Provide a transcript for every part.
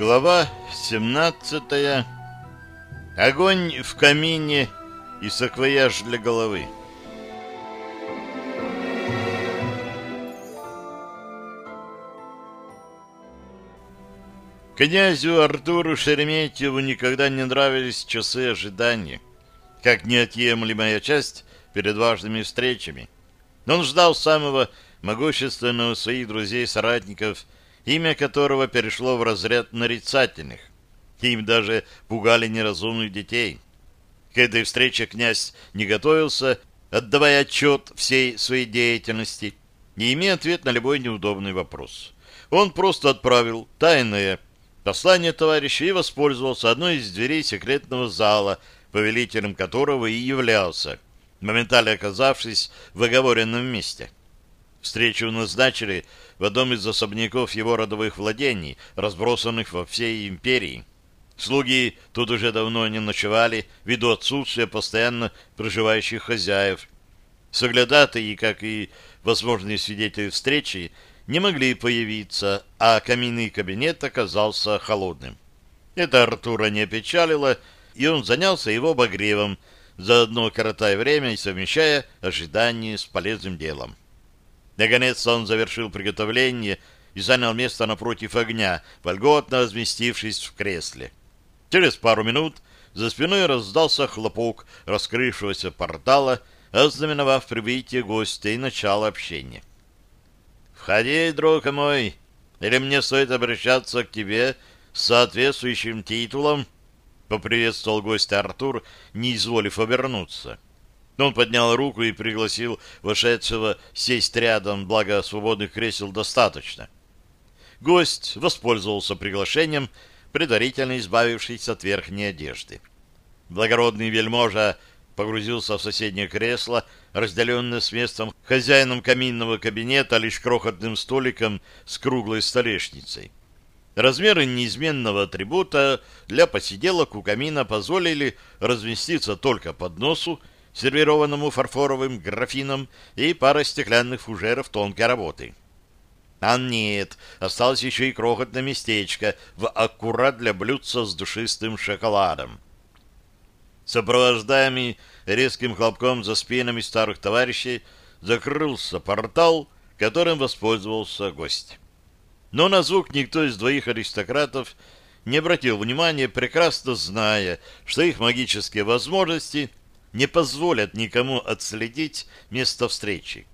Глава 17. Огонь в камине и саквояж для головы. Князю Артуру Шереметьеву никогда не нравились часы ожидания, как неотъемлемая часть перед важными встречами. Он ждал самого могущественного своих друзей-соратников – имя которого перешло в разряд нарицательных. Им даже пугали неразумных детей. К этой встрече князь не готовился, отдавая отчет всей своей деятельности, не имея ответ на любой неудобный вопрос. Он просто отправил тайное послание товарища и воспользовался одной из дверей секретного зала, повелителем которого и являлся, моментально оказавшись в оговоренном месте. Встречу назначили в одном из особняков его родовых владений, разбросанных во всей империи. Слуги тут уже давно не ночевали, ввиду отсутствия постоянно проживающих хозяев. Соглядатые, как и возможные свидетели встречи, не могли появиться, а каминный кабинет оказался холодным. Это Артура не опечалило, и он занялся его обогревом, заодно коротая время и совмещая ожидание с полезным делом. Наконец он завершил приготовление и занял место напротив огня, вольготно разместившись в кресле. Через пару минут за спиной раздался хлопок раскрывшегося портала, ознаменовав прибытие гостя и начало общения. «Входи, друг мой, или мне стоит обращаться к тебе с соответствующим титулом?» — поприветствовал гостя Артур, не изволив обернуться. — он поднял руку и пригласил вошедшего сесть рядом, благо свободных кресел достаточно. Гость воспользовался приглашением, предварительно избавившись от верхней одежды. Благородный вельможа погрузился в соседнее кресло, разделенное с местом хозяином каминного кабинета лишь крохотным столиком с круглой столешницей. Размеры неизменного атрибута для посиделок у камина позволили разместиться только под носу сервированному фарфоровым графином и пара стеклянных фужеров тонкой работы. А нет, осталось еще и крохотное местечко в аккурат для блюдца с душистым шоколадом. Сопровождаемый резким хлопком за спинами старых товарищей, закрылся портал, которым воспользовался гость. Но на звук никто из двоих аристократов не обратил внимания, прекрасно зная, что их магические возможности не позволят никому отследить место встречи.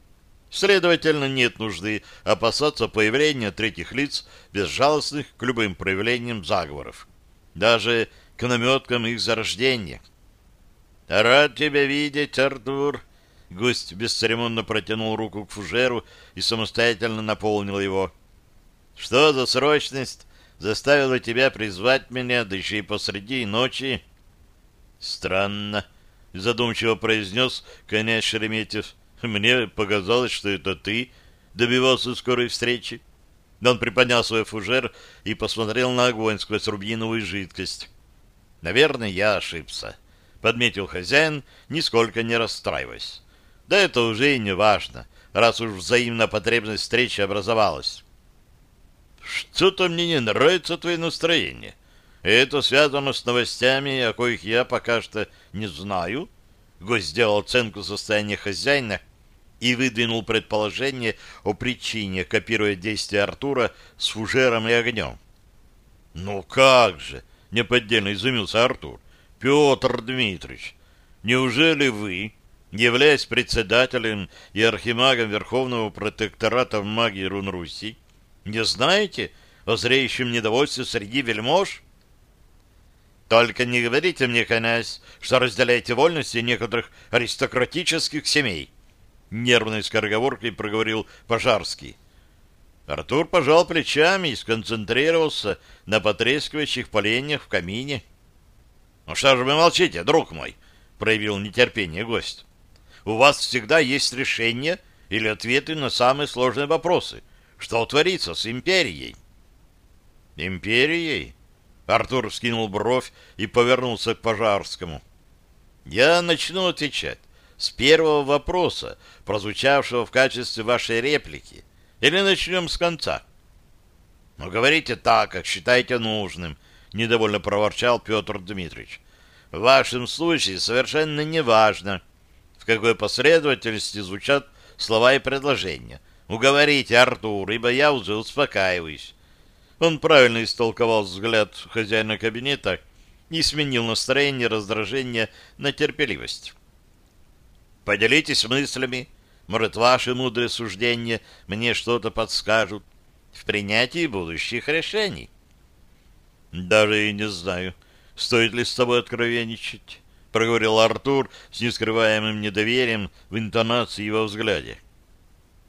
Следовательно, нет нужды опасаться появления третьих лиц, безжалостных к любым проявлениям заговоров, даже к наметкам их зарождения. «Рад тебя видеть, Артур!» Гость бесцеремонно протянул руку к фужеру и самостоятельно наполнил его. «Что за срочность заставила тебя призвать меня, да еще и посреди ночи?» «Странно», задумчиво произнес князь Шереметьев. Мне показалось, что это ты добивался скорой встречи. Он приподнял свой фужер и посмотрел на огонь сквозь рубиновую жидкость. «Наверное, я ошибся», — подметил хозяин, нисколько не расстраиваясь. «Да это уже и не важно, раз уж взаимная потребность встречи образовалась». «Что-то мне не нравится твое настроение», это связано с новостями, о коих я пока что не знаю. Гость сделал оценку состояния хозяина и выдвинул предположение о причине, копируя действия Артура с фужером и огнем. «Ну как же!» — неподдельно изумился Артур. «Петр Дмитриевич, неужели вы, являясь председателем и архимагом Верховного протектората в магии Рун-Руси, не знаете о зреющем недовольстве среди вельмож?» Только не говорите мне, князь, что разделяете вольности некоторых аристократических семей. Нервной скороговоркой проговорил Пожарский. Артур пожал плечами и сконцентрировался на потрескивающих поленьях в камине. — Ну что же вы молчите, друг мой? — проявил нетерпение гость. — У вас всегда есть решение или ответы на самые сложные вопросы. Что творится с империей? — Империей? Артур вскинул бровь и повернулся к Пожарскому. «Я начну отвечать с первого вопроса, прозвучавшего в качестве вашей реплики, или начнем с конца?» Ну, говорите так, как считаете нужным, — недовольно проворчал Петр Дмитриевич. В вашем случае совершенно не важно, в какой последовательности звучат слова и предложения. Уговорите, Артур, ибо я уже успокаиваюсь. Он правильно истолковал взгляд хозяина кабинета и сменил настроение раздражения на терпеливость. Поделитесь мыслями, может, ваши мудрые суждения мне что-то подскажут в принятии будущих решений. Даже и не знаю, стоит ли с тобой откровенничать, проговорил Артур с нескрываемым недоверием в интонации его взгляде.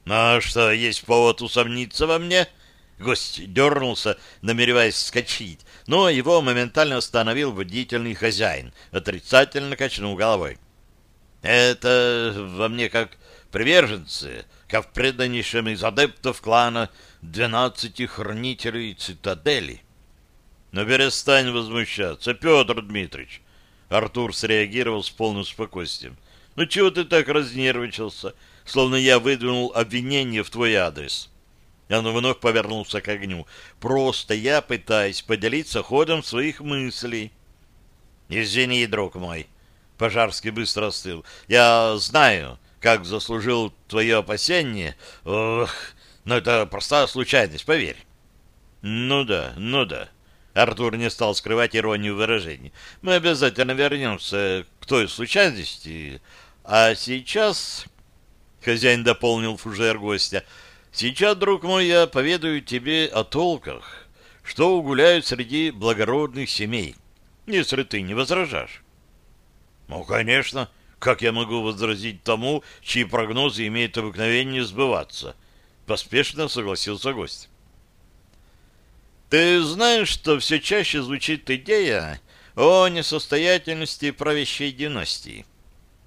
А что, есть повод усомниться во мне? Гость дернулся, намереваясь скачить, но его моментально остановил водительный хозяин, отрицательно качнул головой. Это во мне как приверженцы, как преданнейшим из адептов клана двенадцати хранителей цитадели. Но перестань возмущаться, Петр Дмитриевич. Артур среагировал с полным спокойствием. Ну чего ты так разнервничался, словно я выдвинул обвинение в твой адрес? Он вновь повернулся к огню. Просто я пытаюсь поделиться ходом своих мыслей. Извини, друг мой. Пожарский быстро остыл. Я знаю, как заслужил твое опасение. Ох, но это простая случайность, поверь. Ну да, ну да. Артур не стал скрывать иронию выражений. Мы обязательно вернемся к той случайности. А сейчас... Хозяин дополнил фужер гостя. Сейчас, друг мой, я поведаю тебе о толках, что угуляют среди благородных семей, если ты не возражаешь. Ну, конечно. Как я могу возразить тому, чьи прогнозы имеют обыкновение сбываться? Поспешно согласился гость. Ты знаешь, что все чаще звучит идея о несостоятельности правящей династии?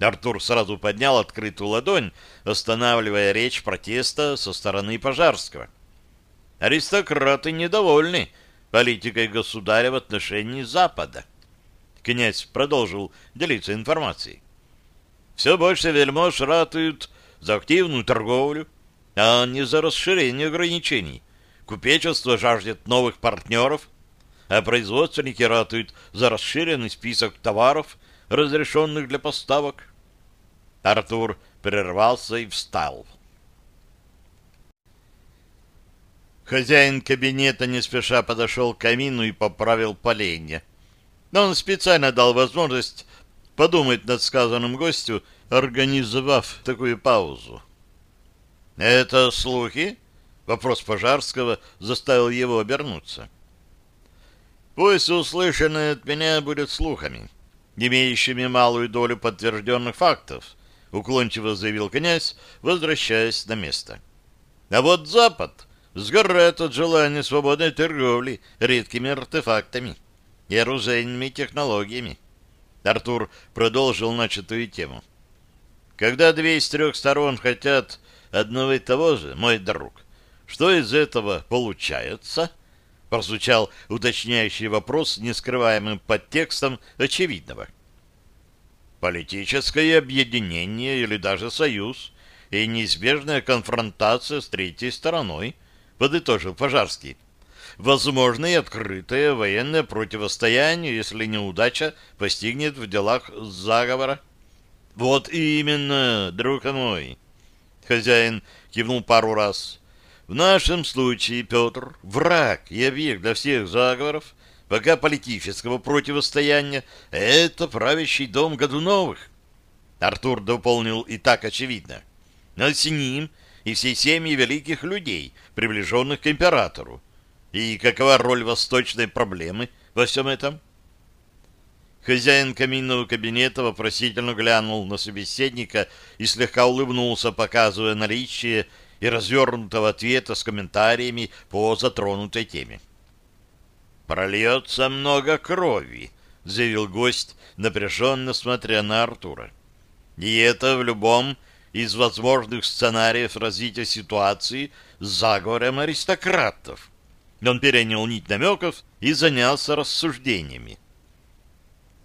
Артур сразу поднял открытую ладонь, останавливая речь протеста со стороны Пожарского. Аристократы недовольны политикой государя в отношении Запада. Князь продолжил делиться информацией. Все больше вельмож ратуют за активную торговлю, а не за расширение ограничений. Купечество жаждет новых партнеров, а производственники ратуют за расширенный список товаров, разрешенных для поставок. Артур прервался и встал. Хозяин кабинета не спеша подошел к камину и поправил поленья. Но он специально дал возможность подумать над сказанным гостю, организовав такую паузу. «Это слухи?» — вопрос Пожарского заставил его обернуться. «Пусть услышанное от меня будет слухами, имеющими малую долю подтвержденных фактов», — уклончиво заявил князь, возвращаясь на место. «А вот Запад сгорает от желания свободной торговли редкими артефактами» и оружейными технологиями. Артур продолжил начатую тему. Когда две из трех сторон хотят одного и того же, мой друг, что из этого получается? Прозвучал уточняющий вопрос с нескрываемым подтекстом очевидного. Политическое объединение или даже союз и неизбежная конфронтация с третьей стороной, подытожил Пожарский возможно и открытое военное противостояние, если неудача постигнет в делах заговора. Вот именно, друг мой. Хозяин кивнул пару раз. В нашем случае, Петр, враг и объект для всех заговоров, пока политического противостояния, это правящий дом Годуновых. Артур дополнил и так очевидно. Но с ним и всей семьи великих людей, приближенных к императору. И какова роль восточной проблемы во всем этом? Хозяин каминного кабинета вопросительно глянул на собеседника и слегка улыбнулся, показывая наличие и развернутого ответа с комментариями по затронутой теме. «Прольется много крови», — заявил гость, напряженно смотря на Артура. «И это в любом из возможных сценариев развития ситуации с заговором аристократов. Он перенял нить намеков и занялся рассуждениями.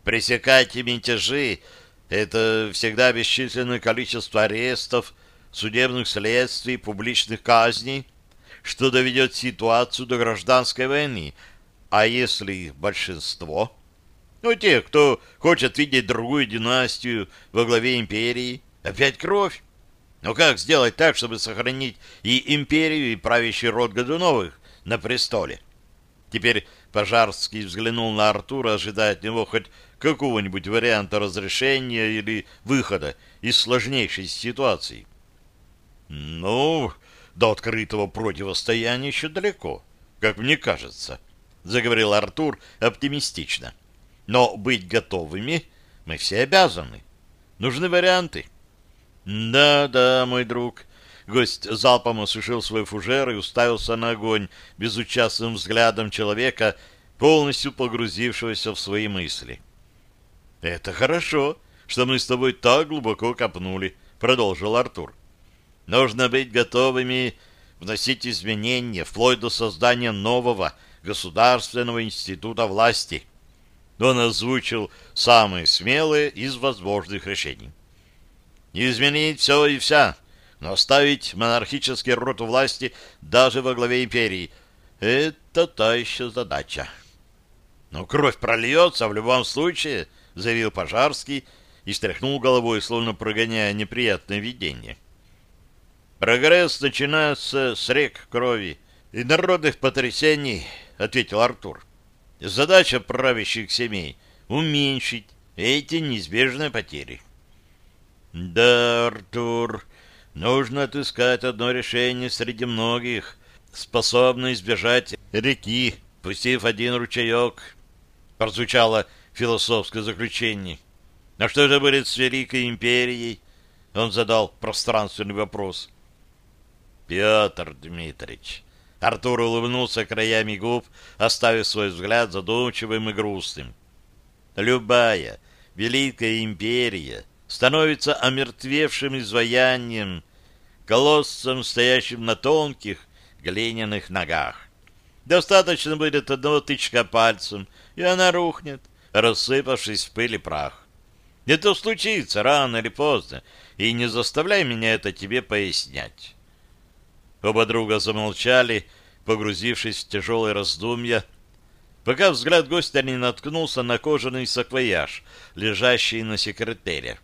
Пресекать мятежи — это всегда бесчисленное количество арестов, судебных следствий, публичных казней, что доведет ситуацию до гражданской войны. А если большинство? Ну, те, кто хочет видеть другую династию во главе империи. Опять кровь. Но как сделать так, чтобы сохранить и империю, и правящий род Годуновых на престоле? Теперь Пожарский взглянул на Артура, ожидая от него хоть какого-нибудь варианта разрешения или выхода из сложнейшей ситуации. «Ну, до открытого противостояния еще далеко, как мне кажется», — заговорил Артур оптимистично. «Но быть готовыми мы все обязаны. Нужны варианты». «Да, да, мой друг». Гость залпом осушил свой фужер и уставился на огонь безучастным взглядом человека, полностью погрузившегося в свои мысли. «Это хорошо, что мы с тобой так глубоко копнули», — продолжил Артур. «Нужно быть готовыми вносить изменения вплоть до создания нового государственного института власти». Он озвучил самые смелые из возможных решений изменить все и вся, но оставить монархический род власти даже во главе империи — это та еще задача. «Но кровь прольется в любом случае», — заявил Пожарский и стряхнул головой, словно прогоняя неприятное видение. «Прогресс начинается с рек крови и народных потрясений», — ответил Артур. «Задача правящих семей — уменьшить эти неизбежные потери». Да, Артур, нужно отыскать одно решение среди многих, способное избежать реки, пустив один ручеек. Прозвучало философское заключение. А что же будет с Великой Империей? Он задал пространственный вопрос. Петр Дмитриевич. Артур улыбнулся краями губ, оставив свой взгляд задумчивым и грустным. Любая Великая Империя — становится омертвевшим изваянием, колоссом, стоящим на тонких глиняных ногах. Достаточно будет одного тычка пальцем, и она рухнет, рассыпавшись в пыль и прах. Это случится рано или поздно, и не заставляй меня это тебе пояснять. Оба друга замолчали, погрузившись в тяжелые раздумья, пока взгляд гостя не наткнулся на кожаный саквояж, лежащий на секретере.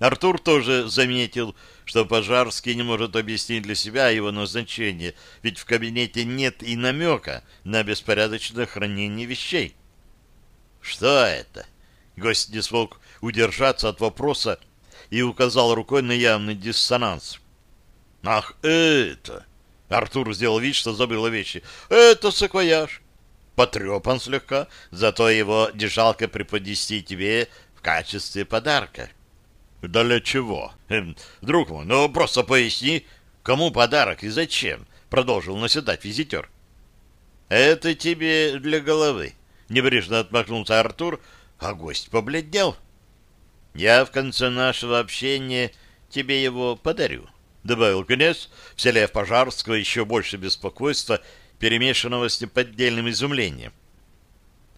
Артур тоже заметил, что Пожарский не может объяснить для себя его назначение, ведь в кабинете нет и намека на беспорядочное хранение вещей. «Что это?» Гость не смог удержаться от вопроса и указал рукой на явный диссонанс. «Ах, это!» Артур сделал вид, что забыл о вещи. «Это саквояж. Потрепан слегка, зато его держалка преподнести тебе в качестве подарка». Да для чего? Эм, друг мой, ну просто поясни, кому подарок и зачем? Продолжил наседать визитер. Это тебе для головы. Небрежно отмахнулся Артур, а гость побледнел. Я в конце нашего общения тебе его подарю, добавил князь, вселяя в Пожарского еще больше беспокойства, перемешанного с неподдельным изумлением.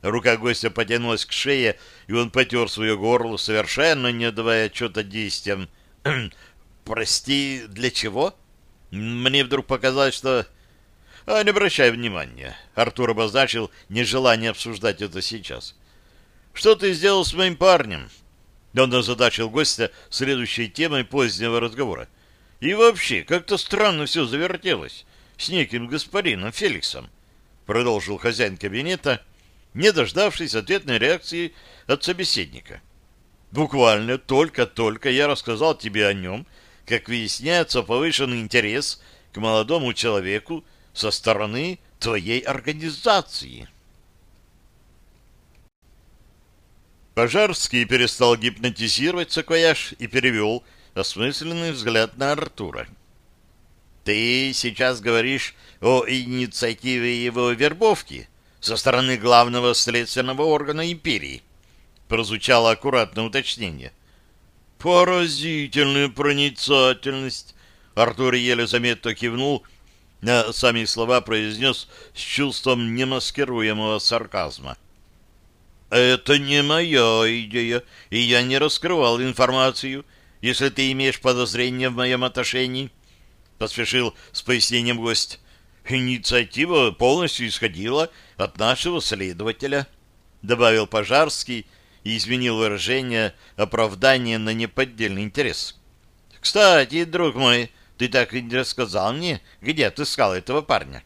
Рука гостя потянулась к шее, и он потер свое горло, совершенно не давая отчета действиям. «Прости, для чего?» Мне вдруг показалось, что... А, не обращай внимания. Артур обозначил нежелание обсуждать это сейчас. «Что ты сделал с моим парнем?» Он озадачил гостя следующей темой позднего разговора. «И вообще, как-то странно все завертелось с неким господином Феликсом», продолжил хозяин кабинета, не дождавшись ответной реакции от собеседника. Буквально только-только я рассказал тебе о нем, как выясняется повышенный интерес к молодому человеку со стороны твоей организации. Пожарский перестал гипнотизировать саквояж и перевел осмысленный взгляд на Артура. «Ты сейчас говоришь о инициативе его вербовки?» со стороны главного следственного органа империи. Прозвучало аккуратное уточнение. Поразительная проницательность. Артур еле заметно кивнул, а сами слова произнес с чувством немаскируемого сарказма. «Это не моя идея, и я не раскрывал информацию, если ты имеешь подозрения в моем отношении». поспешил с пояснением гость. Инициатива полностью исходила от нашего следователя, добавил Пожарский и изменил выражение оправдания на неподдельный интерес. Кстати, друг мой, ты так и не рассказал мне, где ты искал этого парня.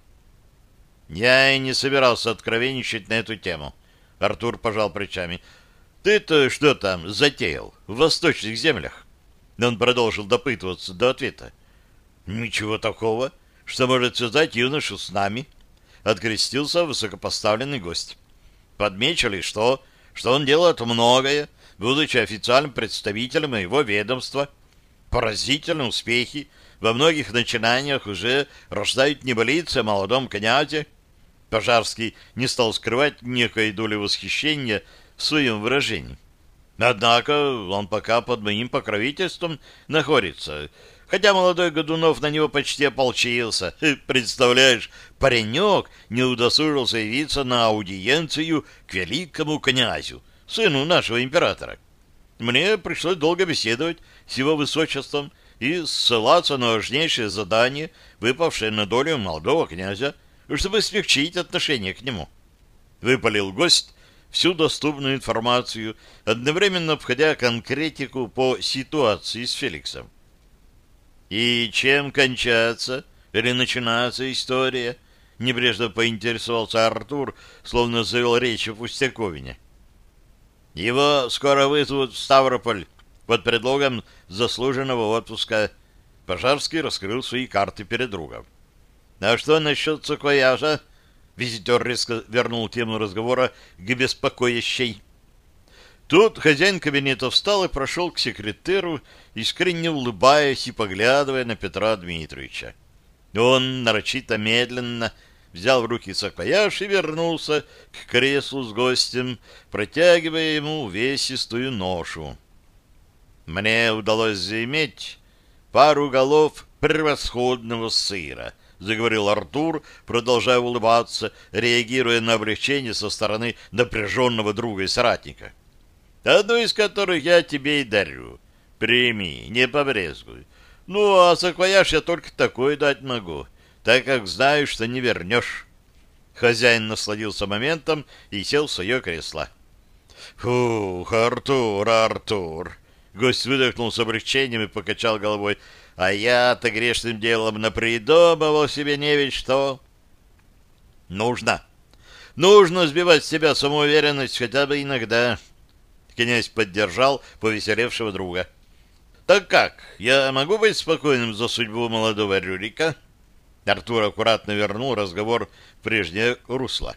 Я и не собирался откровенничать на эту тему. Артур пожал плечами. Ты-то что там затеял в восточных землях? Он продолжил допытываться до ответа. Ничего такого, что может связать юношу с нами. Открестился высокопоставленный гость. Подмечу лишь что, что он делает многое, будучи официальным представителем его ведомства. Поразительные успехи во многих начинаниях уже рождают небылицы о молодом князе. Пожарский не стал скрывать некой доли восхищения в своем выражении. Однако он пока под моим покровительством находится, хотя молодой Годунов на него почти ополчился. Представляешь, паренек не удосужился явиться на аудиенцию к великому князю, сыну нашего императора. Мне пришлось долго беседовать с его высочеством и ссылаться на важнейшее задание, выпавшее на долю молодого князя, чтобы смягчить отношение к нему. Выпалил гость всю доступную информацию, одновременно входя конкретику по ситуации с Феликсом. «И чем кончается или начинается история?» — небрежно поинтересовался Артур, словно завел речь о Пустяковине. «Его скоро вызовут в Ставрополь под предлогом заслуженного отпуска». Пожарский раскрыл свои карты перед другом. «А что насчет саквояжа?» Визитер резко вернул тему разговора к беспокоящей. Тут хозяин кабинета встал и прошел к секретеру, искренне улыбаясь и поглядывая на Петра Дмитриевича. Он нарочито медленно взял в руки саквояж и вернулся к креслу с гостем, протягивая ему увесистую ношу. Мне удалось заиметь пару голов превосходного сыра —— заговорил Артур, продолжая улыбаться, реагируя на облегчение со стороны напряженного друга и соратника. «Одну из которых я тебе и дарю. Прими, не побрезгуй. Ну, а саквояж я только такой дать могу, так как знаю, что не вернешь». Хозяин насладился моментом и сел в свое кресло. «Фух, Артур, Артур!» Гость выдохнул с облегчением и покачал головой. А я-то грешным делом напридумывал себе не ведь что. Нужно. Нужно сбивать с себя самоуверенность хотя бы иногда. Князь поддержал повеселевшего друга. Так как, я могу быть спокойным за судьбу молодого Рюрика? Артур аккуратно вернул разговор в прежнее русло.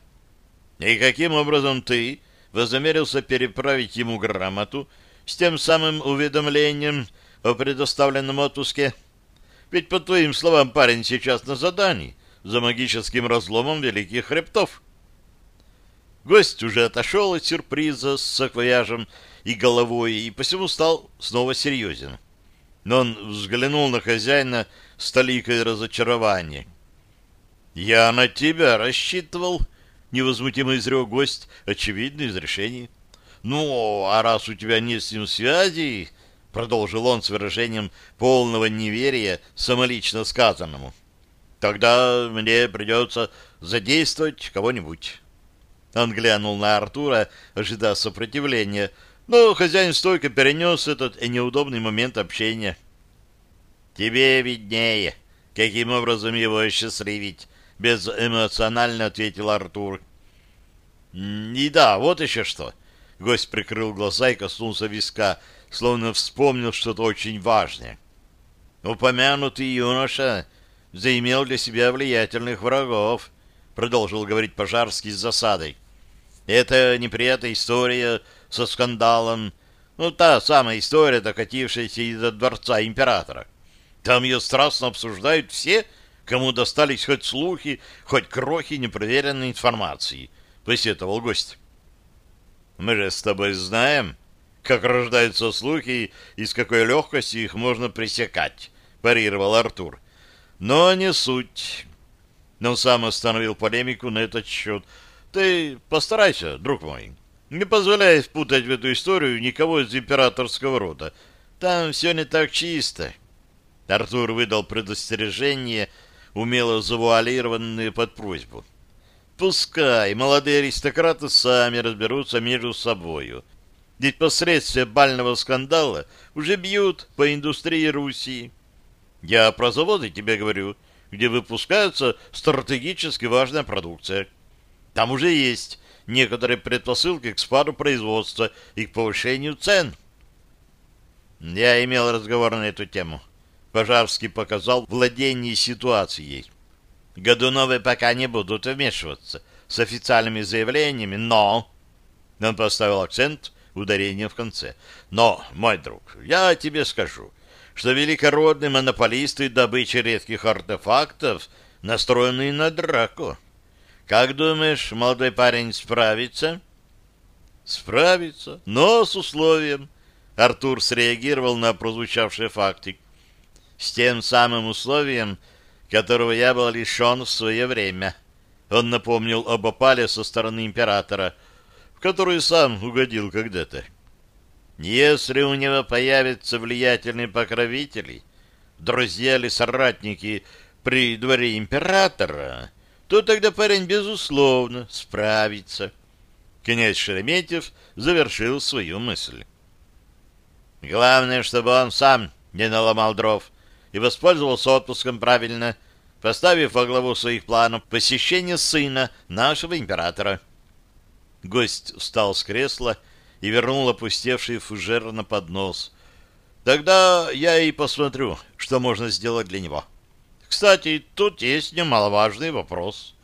И каким образом ты вознамерился переправить ему грамоту с тем самым уведомлением, о предоставленном отпуске? Ведь, по твоим словам, парень сейчас на задании за магическим разломом великих хребтов. Гость уже отошел от сюрприза с саквояжем и головой, и посему стал снова серьезен. Но он взглянул на хозяина с толикой разочарования. «Я на тебя рассчитывал», — невозмутимо изрек гость, очевидно, из решения. «Ну, а раз у тебя нет с ним связи, продолжил он с выражением полного неверия самолично сказанному. Тогда мне придется задействовать кого-нибудь. Он глянул на Артура, ожидая сопротивления, но хозяин стойко перенес этот неудобный момент общения. «Тебе виднее, каким образом его осчастливить», — безэмоционально ответил Артур. «И да, вот еще что». Гость прикрыл глаза и коснулся виска — словно вспомнил что-то очень важное. «Упомянутый юноша заимел для себя влиятельных врагов», продолжил говорить Пожарский с засадой. «Это неприятная история со скандалом, ну, та самая история, докатившаяся из-за дворца императора. Там ее страстно обсуждают все, кому достались хоть слухи, хоть крохи непроверенной информации», — посетовал гость. «Мы же с тобой знаем», как рождаются слухи и с какой легкостью их можно пресекать, парировал Артур. Но не суть. Он сам остановил полемику на этот счет. Ты постарайся, друг мой. Не позволяй впутать в эту историю никого из императорского рода. Там все не так чисто. Артур выдал предостережение, умело завуалированные под просьбу. Пускай молодые аристократы сами разберутся между собою. Ведь последствия бального скандала уже бьют по индустрии Руси. Я про заводы тебе говорю, где выпускается стратегически важная продукция. Там уже есть некоторые предпосылки к спаду производства и к повышению цен. Я имел разговор на эту тему. Пожарский показал владение ситуацией. Годуновы пока не будут вмешиваться с официальными заявлениями, но... Он поставил акцент, ударение в конце. Но, мой друг, я тебе скажу, что великородные монополисты добычи редких артефактов настроены на драку. Как думаешь, молодой парень справится? Справится, но с условием. Артур среагировал на прозвучавшие факты. С тем самым условием, которого я был лишен в свое время. Он напомнил об опале со стороны императора, в которую сам угодил когда-то. Если у него появятся влиятельные покровители, друзья или соратники при дворе императора, то тогда парень, безусловно, справится. Князь Шереметьев завершил свою мысль. Главное, чтобы он сам не наломал дров и воспользовался отпуском правильно, поставив во главу своих планов посещение сына нашего императора. Гость встал с кресла и вернул опустевший фужер на поднос. Тогда я и посмотрю, что можно сделать для него. Кстати, тут есть немаловажный вопрос.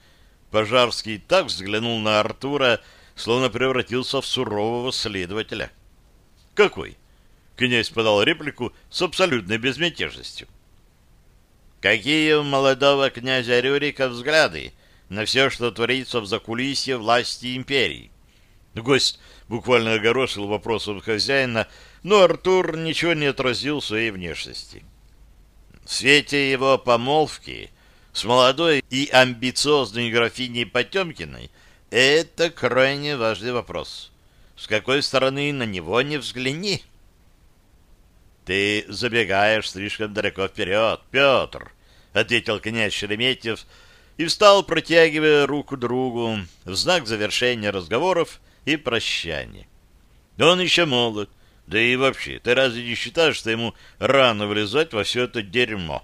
Пожарский так взглянул на Артура, словно превратился в сурового следователя. «Какой?» Князь подал реплику с абсолютной безмятежностью. «Какие у молодого князя Рюрика взгляды на все, что творится в закулисье власти империи?» Гость буквально огорошил вопросом хозяина, но Артур ничего не отразил своей внешности. В свете его помолвки с молодой и амбициозной графиней Потемкиной это крайне важный вопрос. С какой стороны на него не взгляни? Ты забегаешь слишком далеко вперед, Петр, — ответил князь Шереметьев и встал, протягивая руку другу в знак завершения разговоров и прощания. Он еще молод, да и вообще, ты разве не считаешь, что ему рано влезать во все это дерьмо?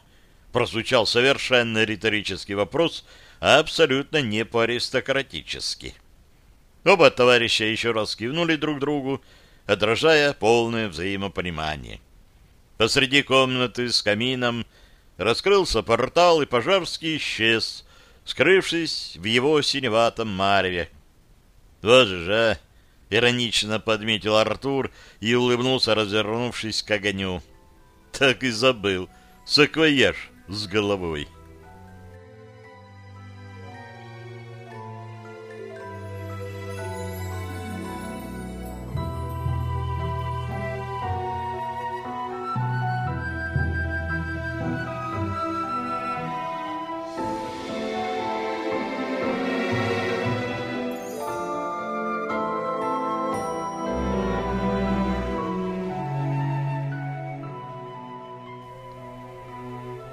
Прозвучал совершенно риторический вопрос, а абсолютно не по-аристократически. Оба товарища еще раз кивнули друг другу, отражая полное взаимопонимание. Посреди комнаты с камином раскрылся портал, и Пожарский исчез, скрывшись в его синеватом мареве. «Вот же, а!» Иронично подметил Артур и улыбнулся, развернувшись к огню. Так и забыл. Саквояж с головой.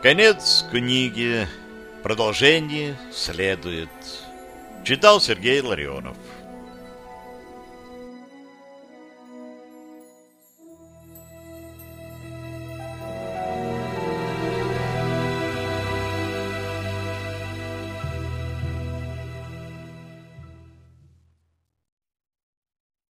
Конец книги. Продолжение следует. Читал Сергей Ларионов.